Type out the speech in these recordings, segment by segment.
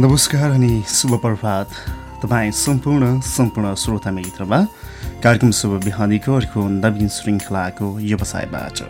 नमस्कार अनि शुभ प्रभात। तपाईँ सम्पूर्ण सम्पूर्ण श्रोता मित्रमा कार्यक्रम शुभ बिहानीको अर्को नवीन श्रृङ्खलाको व्यवसायबाट।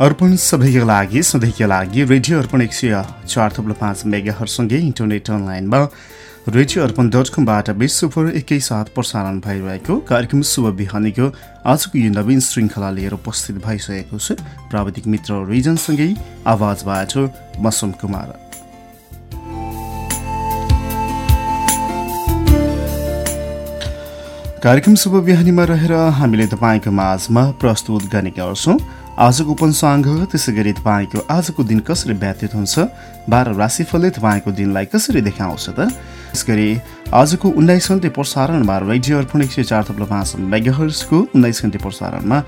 अर्पण सबैका लागि सधैँका लागि रेडियो अर्पण एक सय चार थुप्रो पाँच मेगाहरूसँगै इन्टरनेट अनलाइनमा रेडियो अर्पण डट कमबाट विश्वभर एकैसाथ प्रसारण भइरहेको कार्यक्रम शुभ बिहानीको आजको यो नवीन श्रृङ्खला लिएर उपस्थित भइसकेको छु। प्राविधिक मित्र रिजनसँगै आवाजबाट मसुम कुमार। कार्यक्रम शुभ बिहानीमा रहेर हामीले तपाईँको माझमा प्रस्तुत गर्ने गर्छौँ। आजको पञ्चाङ्ग त्यसै गरी तपाईँको आजको दिन कसरी व्यतीत हुन्छ बाह्र राशिफलले तपाईँको दिनलाई कसरी देखाउँछ त? त्यस गरी आजको उन्नाइस घन्टे प्रसारणमा रेडियो अर्पण एक सय चार थप्लो पाँच मेगाहर्सको उन्नाइस घन्टे प्रसारणमा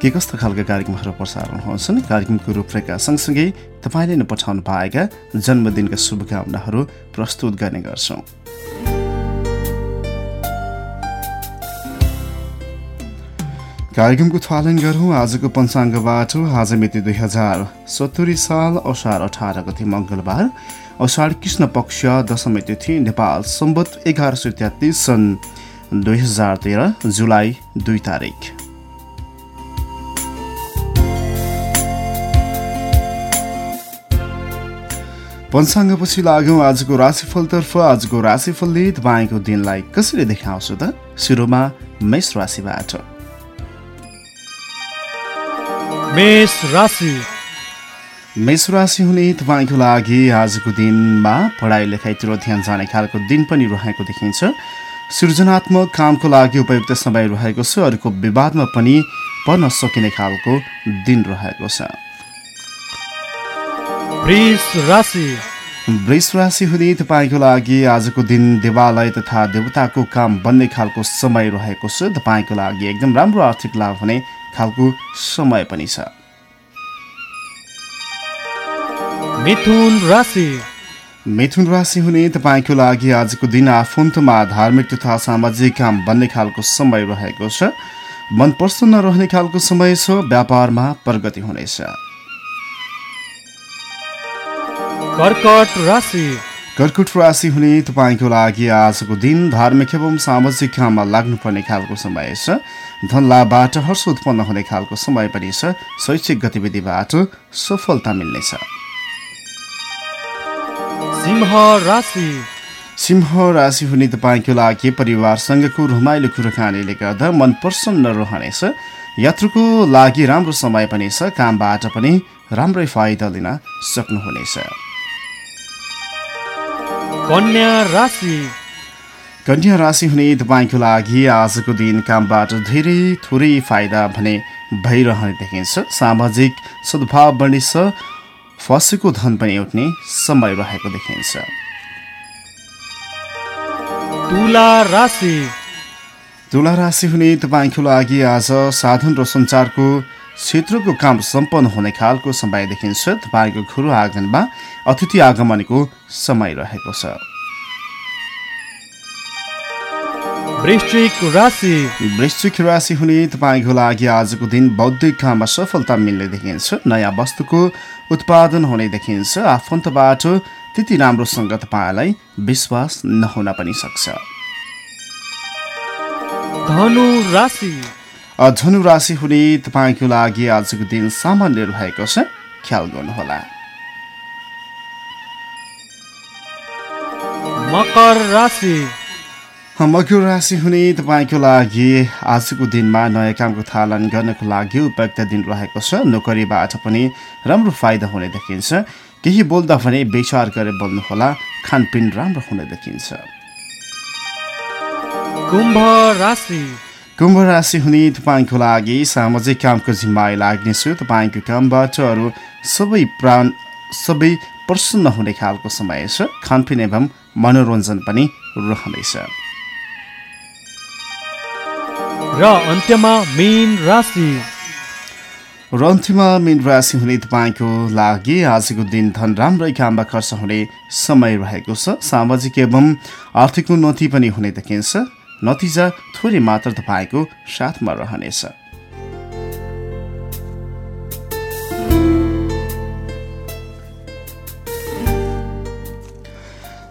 के कस्ता खालका कार्यक्रमहरू प्रसारण हुन्छन्? कार्यक्रमको रूपरेखा सँगसँगै तपाईँले नै पठाउनु पाएका जन्मदिनका शुभकामनाहरू प्रस्तुत गर्ने गर्छौँ। कार्यक्रमको थालन गरौँ आजको पञ्चाङ्गबाट आज मिति दुई हजार सत्तरी साल असार अठार गति मङ्गलबार असार कृष्ण पक्ष दशमी तिथि नेपाल सम्बत एघार सय तेत्तिस सन् दुई हजार तेह्र जुलाई दुई तारिक पञ्चाङ्गपछि लाग्यौँ आजको राशिफलतर्फ आजको राशिफलले तपाईँको दिनलाई कसरी देखाउँछ त सुरुमा मेष राशिबाट मेष राशि। मेष राशि हुने तपाईँको लागि आजको दिनमा पढाइ लेखाइतिर ध्यान जाने खालको दिन पनि रहेको देखिन्छ। सृजनात्मक कामको लागि उपयुक्त समय रहेको छ। अरूको विवादमा पनि पर्न सकिने खालको दिन रहेको छ। वृष राशि। वृष राशि हुने तपाईँको लागि आजको दिन देवालय तथा देवताको काम बन्ने खालको समय रहेको छ। तपाईँको लागि एकदम राम्रो आर्थिक लाभ हुने खालको समय पनि छ। मिथुन राशि। मिथुन राशि हुने तपाईँको लागि आजको दिन आफन्तमा धार्मिक तथा सामाजिक काम बन्ने खालको समय रहेको छ। मन प्रसन्न रहने खालको समय छ व्यापारमा प्रगति हुनेछ। कर्कट राशि। कर्कट राशि हुने तपाईँको लागि आजको दिन धार्मिक एवं सामाजिक काममा लाग्नुपर्ने खालको समय छ। धन लाभबाट हर्ष उत्पन्न हुने खालको समय पनि छ। शैक्षिक गतिविधिबाट सफलता मिल्नेछ। सिंह राशि। सिंह राशि हुने तपाईँको लागि परिवारसँगको रमाइलो कुराकानीले गर्दा मन प्रसन्न रहनेछ। यात्रुको लागि राम्रो समय पनि छ। कामबाट पनि राम्रै फाइदा लिन सक्नुहुनेछ। कन्या राशि। कन्या राशि हुने तपाईँको लागि आजको दिन कामबाट धेरै थोरै फाइदा भने भइरहने देखिन्छ। सामाजिक सद्भाव बढ्नेछ फसेको धन पनि उठ्ने समय रहेको देखिन्छ। तुला राशि। तुला राशि हुने तपाईँको लागि आज साधन र सञ्चारको क्षेत्रको काम सम्पन्न हुने खालको समय देखिन्छ तपाईँको घुरो आँगनमा अतिथि आगमनको समय रहेको छ। वृश्चिक राशि। वृश्चिक राशि हुने तपाईँको लागि आजको दिन बौद्धिक काममा सफलता मिल्ने देखिन्छ। नयाँ वस्तुको उत्पादन हुने देखिन्छ। आफन्तबाट त्यति राम्रोसँग तपाईँलाई विश्वास नहुन पनि सक्छ। धनु राशि हुने तपाईँको लागि आजको दिन सामान्य रहेको छ। ख्याल गर्नुहोला। मकर राशि। मकर राशि हुने तपाईँको लागि आजको दिनमा नयाँ कामको थालन गर्नको लागि उपयुक्त दिन रहेको छ। नोकरीबाट पनि राम्रो फाइदा हुने देखिन्छ। केही बोल्दा भने विचार गरेर बोल्नुहोला। खानपिन राम्रो हुने देखिन्छ। कुम्भ राशि। कुम्भ राशि हुने तपाईँको लागि सामाजिक कामको जिम्माई लाग्नेछु तपाईँको कामबाट अरू सबै प्राण सबै प्रसन्न हुने खालको समय छ खानपिन एवं मनोरञ्जन पनि रहनेछ र अन्त्यमा मीन राशि र अन्त्यमा मीन राशि हुने तपाईँको लागि आजको दिन धन राम्रै काममा खर्च हुने समय रहेको छ सामाजिक एवं आर्थिक उन्नति पनि हुने देखिन्छ नतिजा थोरै मात्र तपाईँको साथमा रहनेछ।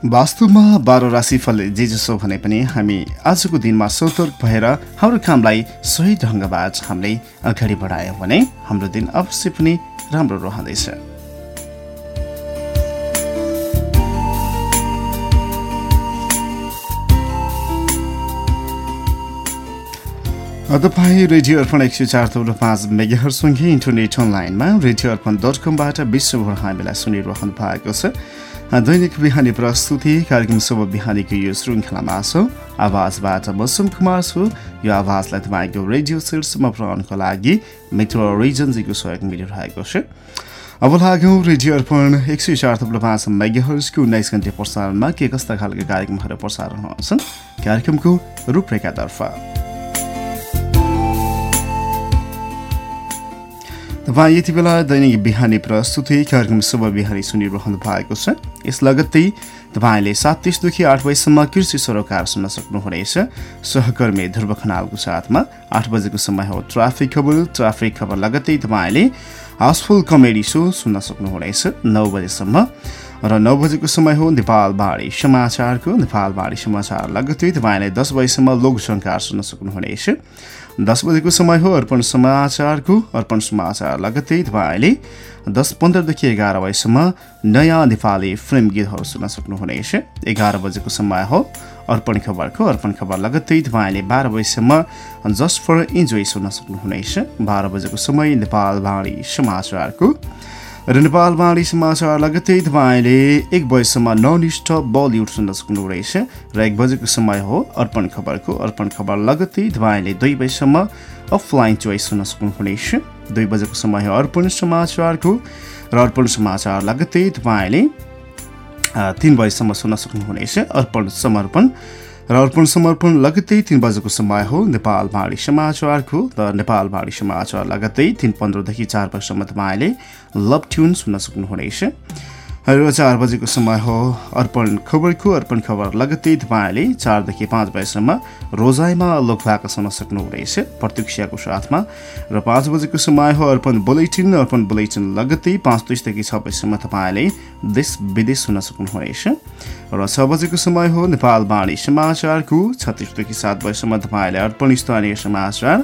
वास्तवमा बाह्र राशिफल जेजसो भने पनि हामी आजको दिनमा सतर्क भएर हाम्रो कामलाई सही ढङ्गबाट हामीले अगाडि बढायौँ भने हाम्रो दिन अवश्य पनि राम्रो रहँदैछ। तपाईँ रेडियो अर्पण एक सय चार तौल पाँच मेगाहरूसँगै इन्टरनेट अनलाइनमा रेडियो अर्पण डट कमबाट विश्वभर हामीलाई सुनिरहनु भएको छ। दैनिक बिहानी प्रस्तुति कार्यक्रम शुभ बिहानीको यो श्रृङ्खलामा छ आवाजबाट म सुम कुमार छु। यो आवाजलाई तपाईँको रेडियो शीर्षमा पुऱ्याउनको लागि मित्र रिजनजीको सहयोग मिलिरहेको छ। अब लाग्यौँ रेडियो अर्पण एक सय चार थप्लो पाँच मेगाहर्सको उन्नाइस घन्टे प्रसारणमा के कस्ता खालका कार्यक्रमहरू प्रसारण हुन्छन्? कार्यक्रमको रूपरेखातर्फ। तपाईँ यति बेला दैनिक बिहानी प्रस्तुति कार्यक्रम शुभ बिहानी सुनिरहनु भएको छ। यस लगत्तै तपाईँले सात तिसदेखि आठ बजीसम्म कृषि सरोकार सुन्न सक्नुहुनेछ। सहकर्मी ध्रुव खनालको साथमा आठ बजेको समय हो ट्राफिक खबर। ट्राफिक खबर लगत्तै तपाईँले हाउसफुल कमेडी सो सुन्न सक्नुहुनेछ। नौ बजेसम्म र नौ बजेको समय हो नेपाल बाढी समाचारको। नेपाल बाढी समाचार लगत्तै तपाईँले दस बजीसम्म लोकसङ्कार सुन्न सक्नुहुनेछ। दस बजेको समय हो अर्पण समाचारको अर्पण समाचार लगत्तै तपाईँले दस पन्ध्रदेखि एघार बजीसम्म नयाँ नेपाली फिल्म गीतहरू सुन्न सक्नुहुनेछ। एघार बजेको समय हो। अर्पण खबरको अर्पण खबर लगत्तै तपाईँले बाह्र बजीसम्म जस्ट फर इन्जोय सुन्न सक्नुहुनेछ। बाह्र बजेको समय नेपाल बाढी समाचारको र नेपाल बाणी समाचार लगत्तै तपाईँले एक बजीसम्म नन स्टप बलिउड सुन्न सक्नुहुनेछ र एक बजेको समय हो अर्पण खबरको। अर्पण खबर लगत्तै तपाईँले दुई बजीसम्म अफलाइन चोइस सुन्न सक्नुहुनेछ दुई बजेको समय हो अर्पण समाचारको र अर्पण समाचार लगत्तै तपाईँले तिन बजीसम्म सुन्न सक्नुहुनेछ अर्पण समर्पण र अर्पण समर्पण लगत्तै तिन बजेको समय हो। नेपाल भाँडी समाचारको र नेपाल भाँडी समाचार लगत्तै तिन पन्ध्रदेखि चार बजीसम्म तपाईँले लभ ट्युन सुन्न सक्नुहुनेछ। र चार बजेको समय हो। अर्पण खबरको अर्पण खबर लगत्तै तपाईँले चारदेखि पाँच बजीसम्म रोजाइमा लोकभाका सुन्न सक्नुहुनेछ। प्रतीक्षाको साथमा र पाँच बजेको समय हो अर्पण बुलेटिन। अर्पण बुलेटिन लगत्तै पाँच तिसदेखि छ बजीसम्म तपाईँले देश विदेश सुन्न सक्नुहुनेछ। र छ बजेको समय हो नेपाल बाणी समाचारको। छत्तिसदेखि सात बजीसम्म तपाईँले अर्पण स्थानीय समाचार।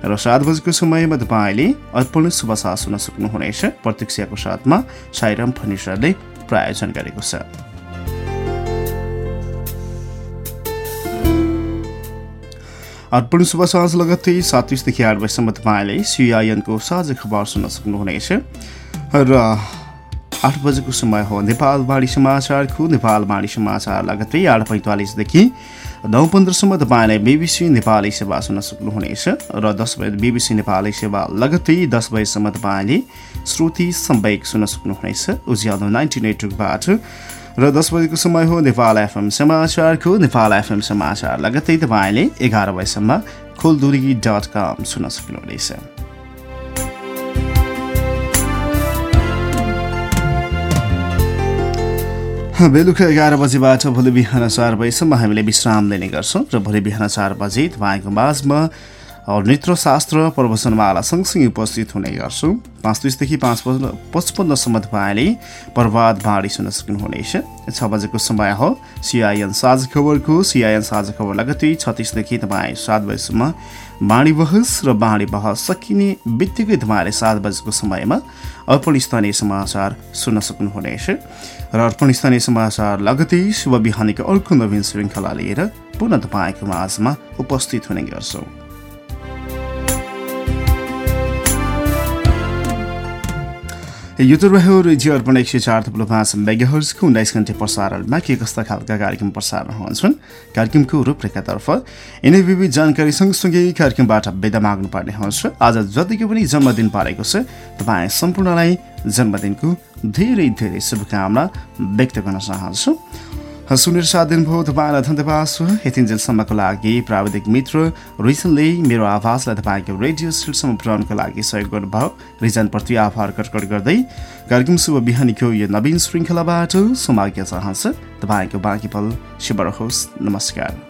र सात बजेको समयमा तपाईँले अर्पण शुभसा सुन्न सक्नुहुनेछ प्रतीक्षाको साथमा साइराम फर्निचरले प्रायोजन गरेको छ। अर्पण शुभ साँझ लगत्तै सात तिसदेखि आठ बजीसम्म तपाईँले सिआइएनको साझा खबर सुन्न सक्नुहुनेछ। र आठ बजेको समय हो। नेपाल बाढी समाचारको नेपाल बाढी समाचार लगत्तै आठ पैँतालिसदेखि नौ पन्ध्रसम्म तपाईँलाई बिबिसी नेपाली सेवा सुन्न सक्नुहुनेछ र दस बजे बिबिसी नेपाली सेवा लगत्तै दस बजीसम्म तपाईँले श्रुति सम्वेक सुन्न सक्नुहुनेछ। उज्यालो नाइन्टी नेटवर्कबाट र दस बजेको समय हो नेपाल एफएम समाचारको नेपाल एफएम समाचार लगत्तै तपाईँले एघार बजीसम्म खोलदुरी डट कम सुन्न सक्नुहुनेछ। बेलुका एघार बजीबाट भोलि बिहान चार बजीसम्म हामीले विश्राम लिने गर्छौँ र भोलि बिहान चार बजी तपाईँको माझमा नृत्यशास्त्र प्रवचनमाला सँगसँगै उपस्थित हुने गर्छौँ। पाँच तिसदेखि पाँच पचपन्नसम्म तपाईँले प्रभात बाँडी सुन्न सक्नुहुनेछ। छ बजेको समय हो। सिआइएन साझ खबरको सिआइएन साझ खबर लगत्तै छत्तिसदेखि तपाईँ सात बजीसम्म बाँडी बहस र बाँडी बहस सकिने बित्तिकै तपाईँले सात बजेको समयमा अर्पण स्थानीय समाचार सुन्न सक्नुहुनेछ। र अर्पण स्थानीय समाचार लगतै शुभ बिहानीको अर्को नवीन श्रृङ्खला लिएर पुनः तपाईँको माझमा उपस्थित हुने गर्छौँ। यो त रह्यो रेडियो अर्पण एक सय चार थप्लो पाँच मेगाहर्सको उन्नाइस घन्टे प्रसारणमा के कस्ता खालका कार्यक्रम प्रसारण हुन्छन् कार्यक्रमको रूपरेखातर्फ यिनै विविध जानकारी सँगसँगै कार्यक्रमबाट बेदा माग्नुपर्ने हुन्छ। आज जतिको पनि जन्मदिन पारेको छ तपाईँ सम्पूर्णलाई जन्मदिनको धेरै धेरै शुभकामना व्यक्त गर्न चाहन्छु। सुनेर साथ दिनुभयो तपाईँलाई धन्यवाद यतिन्जेलसम्मको लागि प्राविधिक मित्र रिजनले मेरो आवाजलाई तपाईँको रेडियो स्टेटसम्म पुर्याउनको लागि सहयोग गर्नुभयो। रिजनप्रति आभार कटकट गर्दै कार्यक्रम शुभ बिहानीको यो नवीन श्रृङ्खलाबाट समाज्ञा चाहन्छ। तपाईँको बाँकी पल शुभ रहोस्। नमस्कार।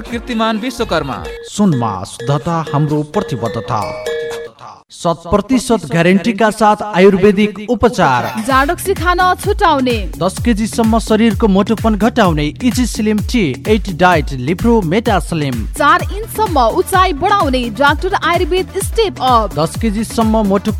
कीर्तिमान विश्वकर्मा। सुनमा शुद्धता हाम्रो प्रतिबद्धता। शत प्रतिशत ग्यारेन्टीका साथ आयुर्वेदिक उपचार। जाडक्सी खान छुटाउने। दस केजीसम्म शरीरको मोटोपन घटाउने easy slim tea eight diet Lipro meta slim. चार इन्चसम्म उचाइ बढाउने डाक्टर आयुर्वेद स्टेप अप। दस केजीसम्म मोटो